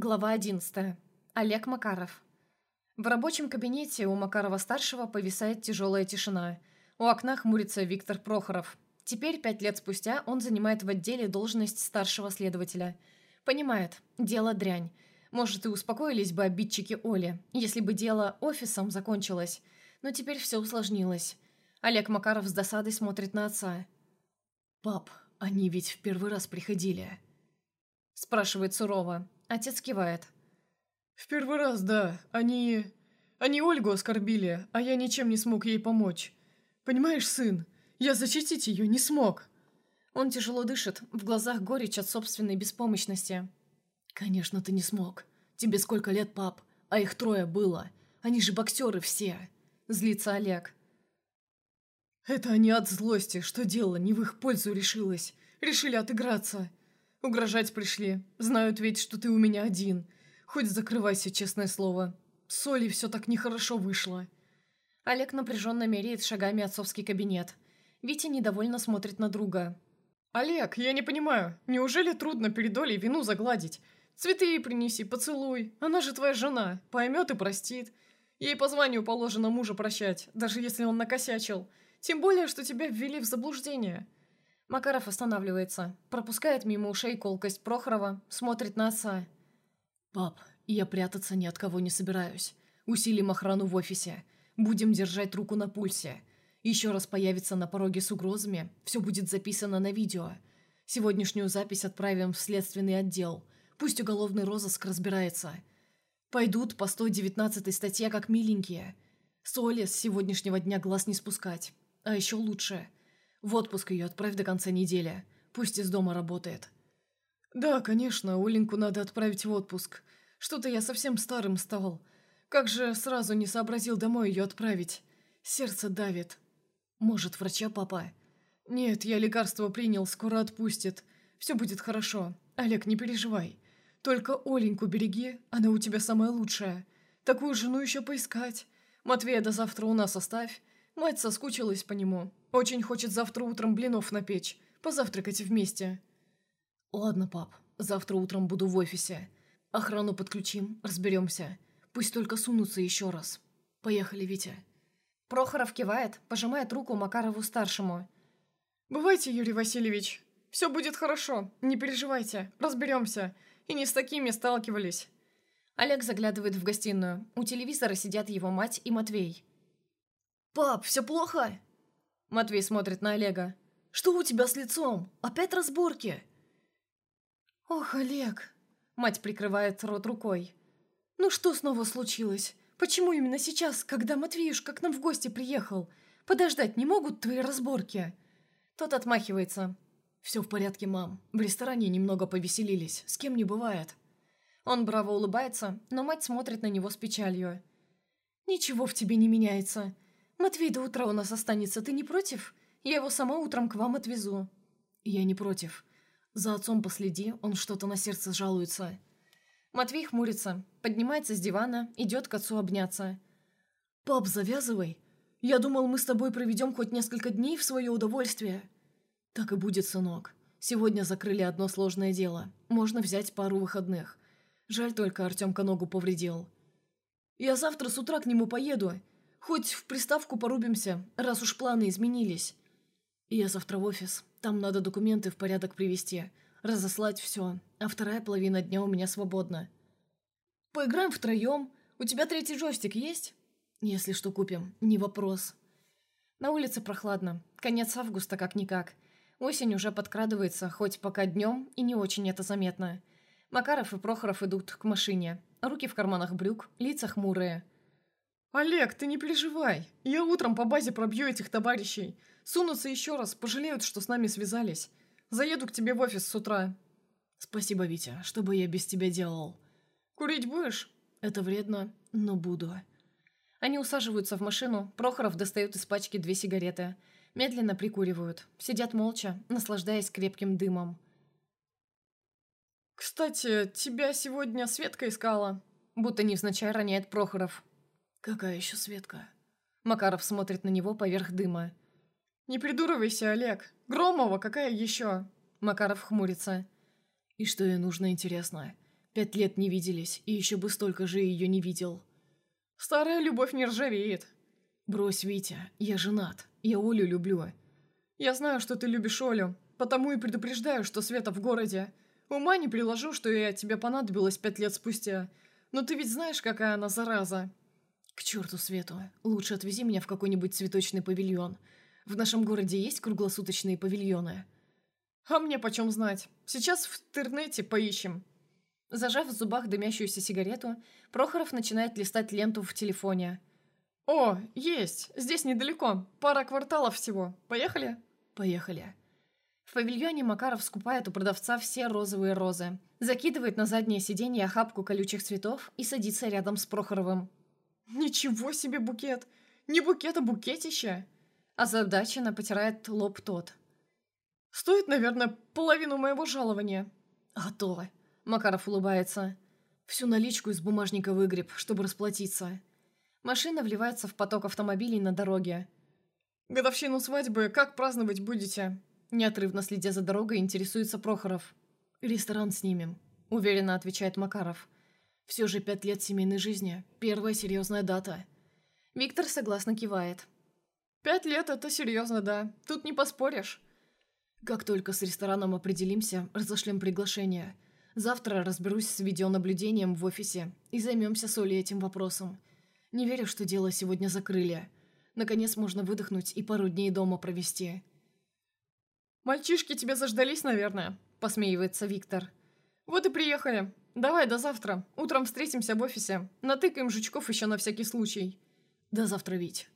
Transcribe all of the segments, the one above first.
Глава 11. Олег Макаров. В рабочем кабинете у Макарова-старшего повисает тяжелая тишина. У окна хмурится Виктор Прохоров. Теперь, пять лет спустя, он занимает в отделе должность старшего следователя. Понимает, дело дрянь. Может, и успокоились бы обидчики Оли, если бы дело офисом закончилось. Но теперь все усложнилось. Олег Макаров с досадой смотрит на отца. «Пап, они ведь в первый раз приходили?» Спрашивает сурово. Отец кивает. «В первый раз, да. Они... Они Ольгу оскорбили, а я ничем не смог ей помочь. Понимаешь, сын, я защитить ее не смог». Он тяжело дышит, в глазах горечь от собственной беспомощности. «Конечно, ты не смог. Тебе сколько лет, пап? А их трое было. Они же боксеры все!» Злится Олег. «Это они от злости, что дело не в их пользу решилось. Решили отыграться. Угрожать пришли. Знают ведь, что ты у меня один. Хоть закрывайся, честное слово. С Олей все так нехорошо вышло». Олег напряженно меряет шагами отцовский кабинет. Витя недовольно смотрит на друга. «Олег, я не понимаю, неужели трудно перед Олей вину загладить? Цветы ей принеси, поцелуй. Она же твоя жена, поймет и простит. Ей по званию положено мужа прощать, даже если он накосячил. Тем более, что тебя ввели в заблуждение». Макаров останавливается, пропускает мимо ушей колкость Прохорова, смотрит на отца. «Пап, я прятаться ни от кого не собираюсь. Усилим охрану в офисе. Будем держать руку на пульсе. Еще раз появится на пороге с угрозами, все будет записано на видео. Сегодняшнюю запись отправим в следственный отдел. Пусть уголовный розыск разбирается. Пойдут по 119 статье как миленькие. Соли с сегодняшнего дня глаз не спускать. А еще лучше – в отпуск ее отправь до конца недели. Пусть из дома работает». «Да, конечно, Оленьку надо отправить в отпуск. Что-то я совсем старым стал. Как же сразу не сообразил домой ее отправить? Сердце давит». «Может, врача, папа?» «Нет, я лекарство принял, скоро отпустит. Все будет хорошо. Олег, не переживай. Только Оленьку береги, она у тебя самая лучшая. Такую жену еще поискать. Матвея до завтра у нас оставь. Мать соскучилась по нему. Очень хочет завтра утром блинов напечь. Позавтракать вместе». «Ладно, пап. Завтра утром буду в офисе. Охрану подключим, разберемся. Пусть только сунутся еще раз. Поехали, Витя». Прохоров кивает, пожимает руку Макарову-старшему. «Бывайте, Юрий Васильевич. Все будет хорошо. Не переживайте. Разберемся. И не с такими сталкивались». Олег заглядывает в гостиную. У телевизора сидят его мать и Матвей. «Пап, все плохо?» Матвей смотрит на Олега. «Что у тебя с лицом? Опять разборки?» «Ох, Олег!» Мать прикрывает рот рукой. «Ну что снова случилось? Почему именно сейчас, когда Матвеюшка к нам в гости приехал? Подождать не могут твои разборки?» Тот отмахивается. «Все в порядке, мам. В ресторане немного повеселились. С кем не бывает». Он браво улыбается, но мать смотрит на него с печалью. «Ничего в тебе не меняется. «Матвей до утра у нас останется, ты не против? Я его сама утром к вам отвезу». «Я не против. За отцом последи, он что-то на сердце жалуется». Матвей хмурится, поднимается с дивана, идет к отцу обняться. «Пап, завязывай. Я думал, мы с тобой проведем хоть несколько дней в свое удовольствие». «Так и будет, сынок. Сегодня закрыли одно сложное дело. Можно взять пару выходных. Жаль только, Артемка ногу повредил». «Я завтра с утра к нему поеду. Хоть в приставку порубимся, раз уж планы изменились. Я завтра в офис. Там надо документы в порядок привести, разослать все, а вторая половина дня у меня свободна. Поиграем втроем. У тебя третий джойстик есть? Если что купим, не вопрос. На улице прохладно. Конец августа как-никак. Осень уже подкрадывается, хоть пока днем, и не очень это заметно. Макаров и Прохоров идут к машине. Руки в карманах брюк, лица хмурые – «Олег, ты не переживай. Я утром по базе пробью этих товарищей. Сунутся еще раз, пожалеют, что с нами связались. Заеду к тебе в офис с утра». «Спасибо, Витя. Что бы я без тебя делал?» «Курить будешь?» «Это вредно, но буду». Они усаживаются в машину, Прохоров достает из пачки две сигареты. Медленно прикуривают. Сидят молча, наслаждаясь крепким дымом. «Кстати, тебя сегодня Светка искала?» Будто невзначай роняет Прохоров. «Какая еще Светка?» Макаров смотрит на него поверх дыма. «Не придуривайся, Олег. Громова какая еще?» Макаров хмурится. «И что ей нужно, интересно? Пять лет не виделись, и еще бы столько же ее не видел. Старая любовь не ржавеет. Брось, Витя, я женат. Я Олю люблю. Я знаю, что ты любишь Олю, потому и предупреждаю, что Света в городе. Ума не приложу, что ей от тебя понадобилось пять лет спустя. Но ты ведь знаешь, какая она зараза. К черту Свету. Лучше отвези меня в какой-нибудь цветочный павильон. В нашем городе есть круглосуточные павильоны? А мне почем знать? Сейчас в интернете поищем. Зажав в зубах дымящуюся сигарету, Прохоров начинает листать ленту в телефоне. «О, есть! Здесь недалеко. Пара кварталов всего. Поехали?» «Поехали». В павильоне Макаров скупает у продавца все розовые розы, закидывает на заднее сиденье охапку колючих цветов и садится рядом с Прохоровым. «Ничего себе букет! Не букет, а букетище!» Озадаченно потирает лоб тот. «Стоит, наверное, половину моего жалования». «А то!» Макаров улыбается. Всю наличку из бумажника выгреб, чтобы расплатиться. Машина вливается в поток автомобилей на дороге. «Годовщину свадьбы как праздновать будете?» Неотрывно следя за дорогой, интересуется Прохоров. «Ресторан снимем», — уверенно отвечает Макаров. «Все же пять лет семейной жизни. Первая серьезная дата». Виктор согласно кивает. «Пять лет — это серьезно, да. Тут не поспоришь». «Как только с рестораном определимся, разошлем приглашение. Завтра разберусь с видеонаблюдением в офисе и займемся с Олей этим вопросом. Не верю, что дело сегодня закрыли. Наконец можно выдохнуть и пару дней дома провести. «Мальчишки тебя заждались, наверное», — посмеивается Виктор. «Вот и приехали. Давай до завтра. Утром встретимся в офисе. Натыкаем жучков еще на всякий случай». «До завтра, Вить».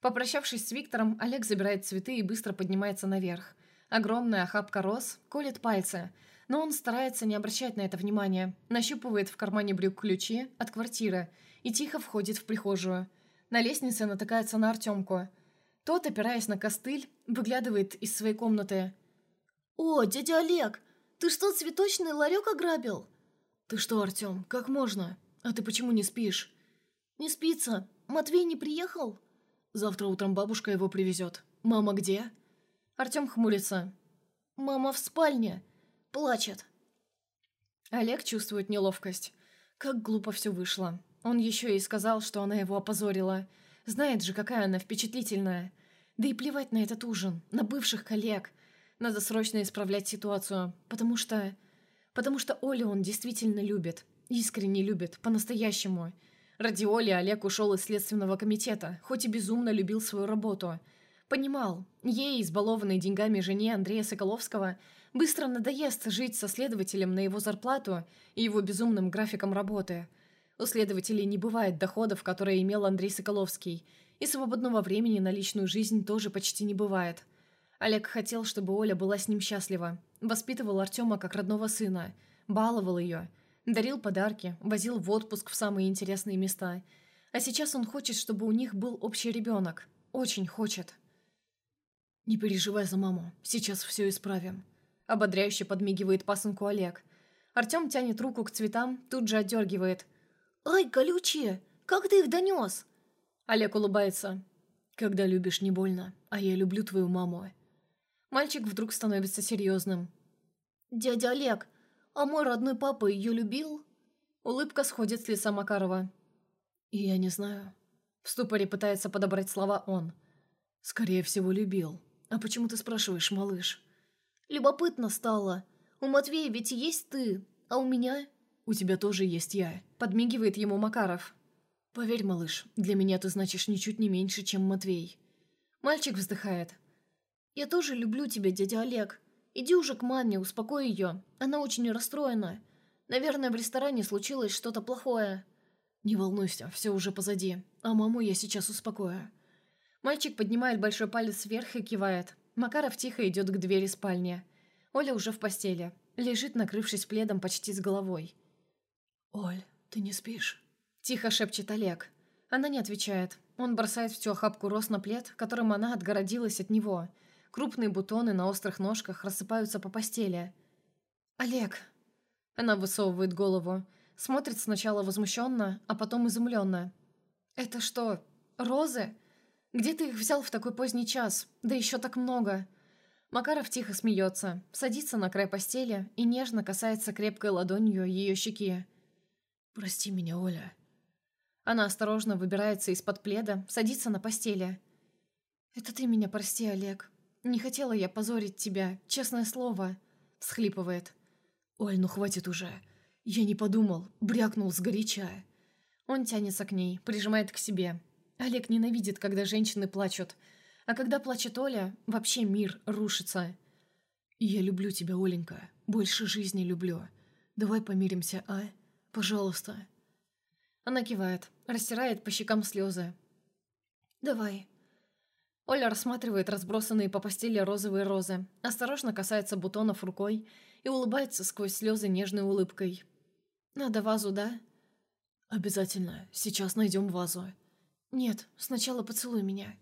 Попрощавшись с Виктором, Олег забирает цветы и быстро поднимается наверх. Огромная охапка роз колет пальцы — но он старается не обращать на это внимания, нащупывает в кармане брюк ключи от квартиры и тихо входит в прихожую. На лестнице натыкается на Артемку. Тот, опираясь на костыль, выглядывает из своей комнаты. «О, дядя Олег, ты что, цветочный ларек ограбил?» «Ты что, Артем, как можно? А ты почему не спишь?» «Не спится. Матвей не приехал?» «Завтра утром бабушка его привезет. Мама где?» Артем хмурится. «Мама в спальне плачет. Олег чувствует неловкость. Как глупо все вышло. Он еще и сказал, что она его опозорила. Знает же, какая она впечатлительная. Да и плевать на этот ужин, на бывших коллег. Надо срочно исправлять ситуацию, потому что... Потому что Олю он действительно любит. Искренне любит, по-настоящему. Ради Оли Олег ушел из Следственного комитета, хоть и безумно любил свою работу. Понимал, ей, избалованной деньгами жене Андрея Соколовского, Быстро надоест жить со следователем на его зарплату и его безумным графиком работы. У следователей не бывает доходов, которые имел Андрей Соколовский, и свободного времени на личную жизнь тоже почти не бывает. Олег хотел, чтобы Оля была с ним счастлива, воспитывал Артема как родного сына, баловал ее, дарил подарки, возил в отпуск в самые интересные места. А сейчас он хочет, чтобы у них был общий ребенок. Очень хочет. «Не переживай за маму, сейчас все исправим», Ободряюще подмигивает пасынку Олег. Артем тянет руку к цветам, тут же отдергивает. «Ай, колючие! Как ты их донес?» Олег улыбается. «Когда любишь, не больно, а я люблю твою маму». Мальчик вдруг становится серьезным. «Дядя Олег, а мой родной папа ее любил?» Улыбка сходит с лица Макарова. «Я не знаю». В ступоре пытается подобрать слова он. «Скорее всего, любил. А почему ты спрашиваешь, малыш?» Любопытно стало. У Матвея ведь есть ты, а у меня...» «У тебя тоже есть я», — подмигивает ему Макаров. «Поверь, малыш, для меня ты значишь ничуть не меньше, чем Матвей». Мальчик вздыхает. «Я тоже люблю тебя, дядя Олег. Иди уже к маме, успокой ее. Она очень расстроена. Наверное, в ресторане случилось что-то плохое». «Не волнуйся, все уже позади. А маму я сейчас успокою». Мальчик поднимает большой палец вверх и кивает. Макаров тихо идет к двери спальни. Оля уже в постели. Лежит, накрывшись пледом почти с головой. «Оль, ты не спишь?» Тихо шепчет Олег. Она не отвечает. Он бросает всю охапку роз на плед, которым она отгородилась от него. Крупные бутоны на острых ножках рассыпаются по постели. «Олег!» Она высовывает голову. Смотрит сначала возмущенно, а потом изумленно. «Это что, розы?» Где ты их взял в такой поздний час? Да еще так много!» Макаров тихо смеется, садится на край постели и нежно касается крепкой ладонью ее щеки. «Прости меня, Оля». Она осторожно выбирается из-под пледа, садится на постели. «Это ты меня прости, Олег. Не хотела я позорить тебя, честное слово», — всхлипывает. «Оль, ну хватит уже. Я не подумал, брякнул сгоряча». Он тянется к ней, прижимает к себе. Олег ненавидит, когда женщины плачут. А когда плачет Оля, вообще мир рушится. «Я люблю тебя, Оленька. Больше жизни люблю. Давай помиримся, а? Пожалуйста». Она кивает, растирает по щекам слезы. «Давай». Оля рассматривает разбросанные по постели розовые розы, осторожно касается бутонов рукой и улыбается сквозь слезы нежной улыбкой. «Надо вазу, да?» «Обязательно. Сейчас найдем вазу». «Нет, сначала поцелуй меня».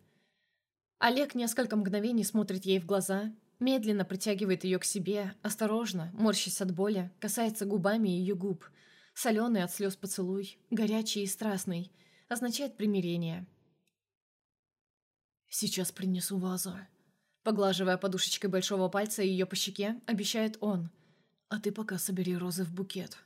Олег несколько мгновений смотрит ей в глаза, медленно притягивает ее к себе, осторожно, морщась от боли, касается губами ее губ. Соленый от слез поцелуй, горячий и страстный, означает примирение. «Сейчас принесу вазу». Поглаживая подушечкой большого пальца ее по щеке, обещает он. «А ты пока собери розы в букет».